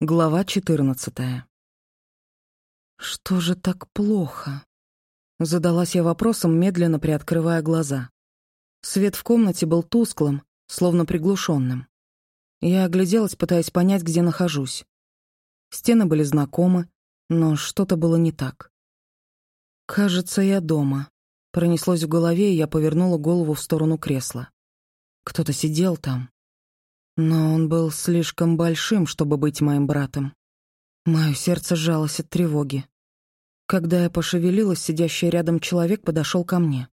Глава 14. Что же так плохо? Задалась я вопросом, медленно приоткрывая глаза. Свет в комнате был тусклым, словно приглушенным. Я огляделась, пытаясь понять, где нахожусь. Стены были знакомы, но что-то было не так. «Кажется, я дома». Пронеслось в голове, и я повернула голову в сторону кресла. Кто-то сидел там. Но он был слишком большим, чтобы быть моим братом. Мое сердце сжалось от тревоги. Когда я пошевелилась, сидящий рядом человек подошел ко мне.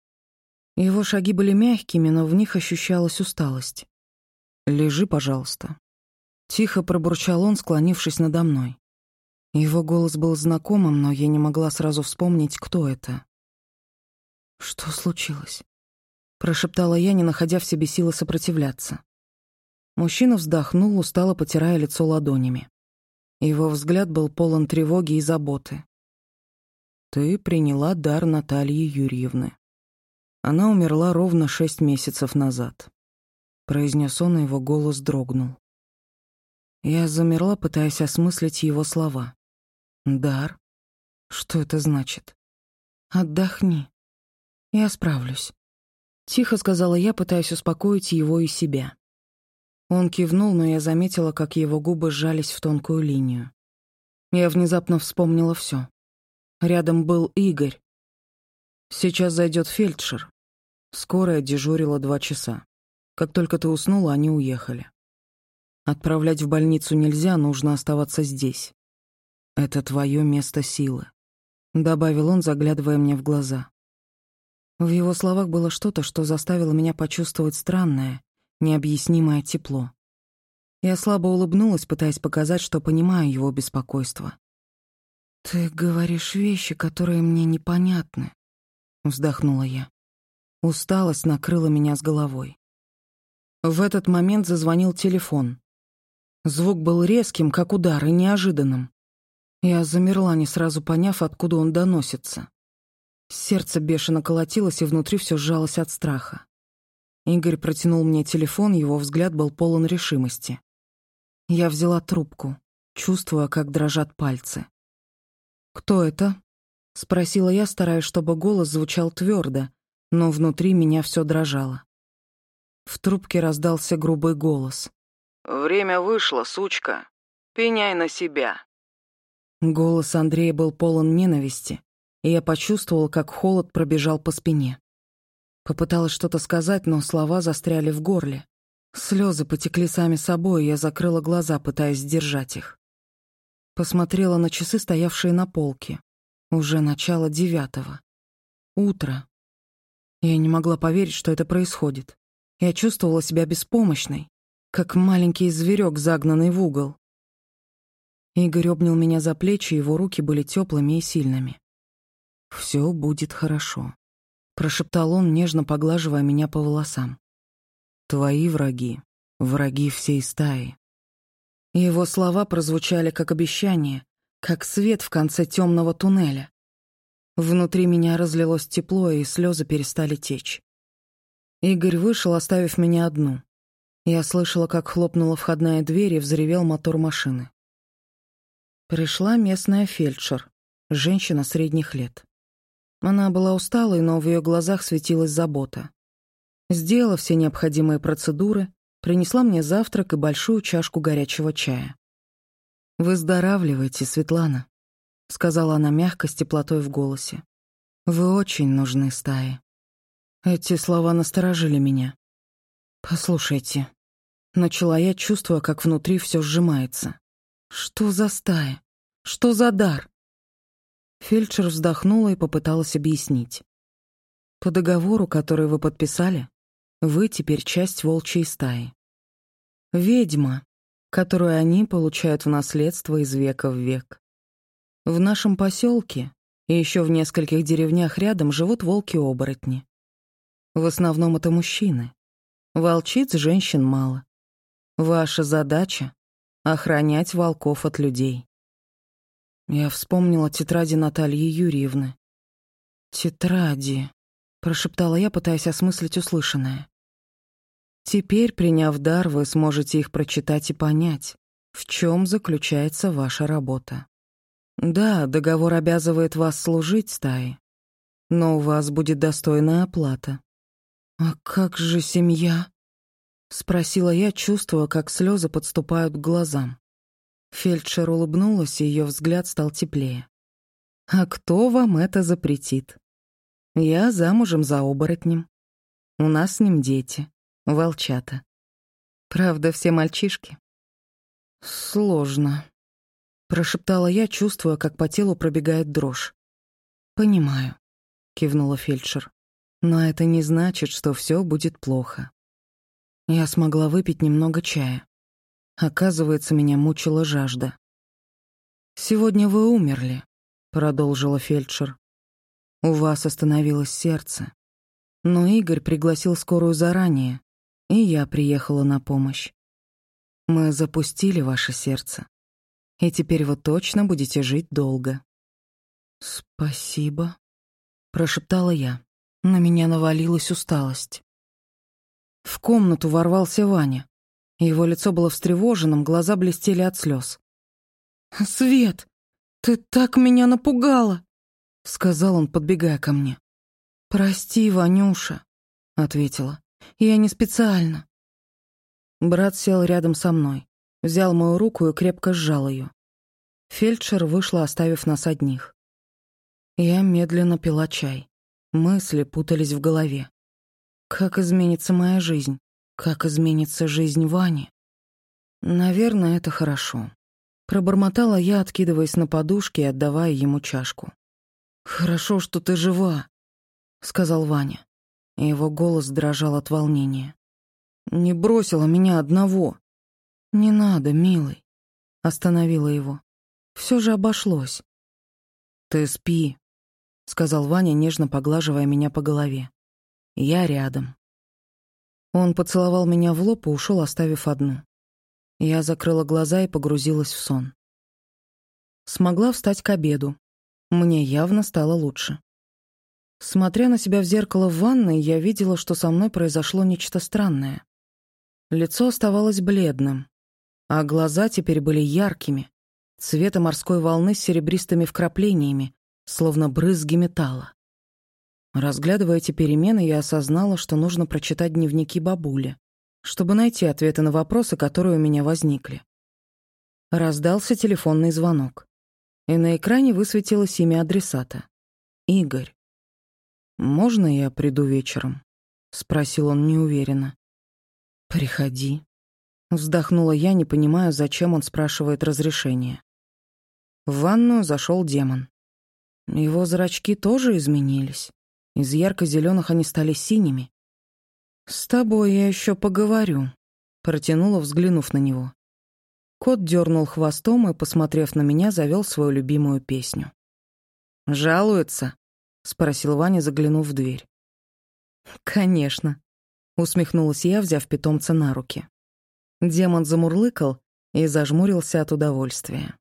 Его шаги были мягкими, но в них ощущалась усталость. «Лежи, пожалуйста». Тихо пробурчал он, склонившись надо мной. Его голос был знакомым, но я не могла сразу вспомнить, кто это. «Что случилось?» — прошептала я, не находя в себе силы сопротивляться. Мужчина вздохнул, устало потирая лицо ладонями. Его взгляд был полон тревоги и заботы. «Ты приняла дар Натальи Юрьевны. Она умерла ровно шесть месяцев назад», — произнес он, и его голос дрогнул. Я замерла, пытаясь осмыслить его слова. «Дар? Что это значит?» «Отдохни. Я справлюсь», — тихо сказала я, пытаясь успокоить его и себя. Он кивнул, но я заметила, как его губы сжались в тонкую линию. Я внезапно вспомнила все. Рядом был Игорь. Сейчас зайдет фельдшер. Скорая дежурила два часа. Как только ты уснула, они уехали. Отправлять в больницу нельзя, нужно оставаться здесь. Это твое место силы, добавил он, заглядывая мне в глаза. В его словах было что-то, что заставило меня почувствовать странное, необъяснимое тепло. Я слабо улыбнулась, пытаясь показать, что понимаю его беспокойство. «Ты говоришь вещи, которые мне непонятны», — вздохнула я. Усталость накрыла меня с головой. В этот момент зазвонил телефон. Звук был резким, как удар, и неожиданным. Я замерла, не сразу поняв, откуда он доносится. Сердце бешено колотилось, и внутри все сжалось от страха. Игорь протянул мне телефон, его взгляд был полон решимости. Я взяла трубку, чувствуя, как дрожат пальцы. «Кто это?» — спросила я, стараясь, чтобы голос звучал твердо, но внутри меня все дрожало. В трубке раздался грубый голос. «Время вышло, сучка. Пеняй на себя». Голос Андрея был полон ненависти, и я почувствовал, как холод пробежал по спине. Попыталась что-то сказать, но слова застряли в горле. Слезы потекли сами собой, и я закрыла глаза, пытаясь сдержать их. Посмотрела на часы, стоявшие на полке. Уже начало девятого. Утро. Я не могла поверить, что это происходит. Я чувствовала себя беспомощной, как маленький зверек, загнанный в угол. Игорь обнял меня за плечи, его руки были теплыми и сильными. «Все будет хорошо», прошептал он, нежно поглаживая меня по волосам. Твои враги, враги всей стаи. Его слова прозвучали как обещание, как свет в конце темного туннеля. Внутри меня разлилось тепло, и слезы перестали течь. Игорь вышел, оставив меня одну. Я слышала, как хлопнула входная дверь и взревел мотор машины. Пришла местная фельдшер, женщина средних лет. Она была усталой, но в ее глазах светилась забота. Сделала все необходимые процедуры, принесла мне завтрак и большую чашку горячего чая. «Выздоравливайте, Светлана», — сказала она мягко, с теплотой в голосе. «Вы очень нужны стае». Эти слова насторожили меня. «Послушайте», — начала я, чувствуя, как внутри все сжимается. «Что за стая? Что за дар? Фельдшер вздохнула и попыталась объяснить. «По договору, который вы подписали, вы теперь часть волчьей стаи. Ведьма, которую они получают в наследство из века в век. В нашем поселке и еще в нескольких деревнях рядом живут волки-оборотни. В основном это мужчины. Волчиц женщин мало. Ваша задача — охранять волков от людей. Я вспомнила тетради Натальи Юрьевны. «Тетради», — прошептала я, пытаясь осмыслить услышанное. «Теперь, приняв дар, вы сможете их прочитать и понять, в чем заключается ваша работа. Да, договор обязывает вас служить стае, но у вас будет достойная оплата. А как же семья? Спросила я, чувствуя, как слезы подступают к глазам. Фельдшер улыбнулась, и ее взгляд стал теплее. «А кто вам это запретит? Я замужем за оборотнем. У нас с ним дети, волчата. Правда, все мальчишки». «Сложно», — прошептала я, чувствуя, как по телу пробегает дрожь. «Понимаю», — кивнула фельдшер. «Но это не значит, что все будет плохо. Я смогла выпить немного чая. Оказывается, меня мучила жажда. «Сегодня вы умерли», — продолжила фельдшер. «У вас остановилось сердце. Но Игорь пригласил скорую заранее, и я приехала на помощь. Мы запустили ваше сердце, и теперь вы точно будете жить долго». «Спасибо», — прошептала я. На меня навалилась усталость. В комнату ворвался Ваня. Его лицо было встревоженным, глаза блестели от слез. «Свет, ты так меня напугала!» — сказал он, подбегая ко мне. «Прости, Ванюша», — ответила. «Я не специально». Брат сел рядом со мной, взял мою руку и крепко сжал ее. Фельдшер вышла, оставив нас одних. Я медленно пила чай. Мысли путались в голове. Как изменится моя жизнь? Как изменится жизнь Вани? Наверное, это хорошо. Пробормотала я, откидываясь на подушке и отдавая ему чашку. «Хорошо, что ты жива», — сказал Ваня. Его голос дрожал от волнения. «Не бросила меня одного». «Не надо, милый», — остановила его. Все же обошлось. «Ты спи», — сказал Ваня, нежно поглаживая меня по голове. Я рядом. Он поцеловал меня в лоб и ушел, оставив одну. Я закрыла глаза и погрузилась в сон. Смогла встать к обеду. Мне явно стало лучше. Смотря на себя в зеркало в ванной, я видела, что со мной произошло нечто странное. Лицо оставалось бледным, а глаза теперь были яркими, цвета морской волны с серебристыми вкраплениями, словно брызги металла. Разглядывая эти перемены, я осознала, что нужно прочитать дневники бабули, чтобы найти ответы на вопросы, которые у меня возникли. Раздался телефонный звонок, и на экране высветилось имя адресата — Игорь. «Можно я приду вечером?» — спросил он неуверенно. «Приходи», — вздохнула я, не понимая, зачем он спрашивает разрешение. В ванную зашел демон. Его зрачки тоже изменились. Из ярко-зеленых они стали синими. «С тобой я еще поговорю», — протянула, взглянув на него. Кот дернул хвостом и, посмотрев на меня, завел свою любимую песню. «Жалуется?» — спросил Ваня, заглянув в дверь. «Конечно», — усмехнулась я, взяв питомца на руки. Демон замурлыкал и зажмурился от удовольствия.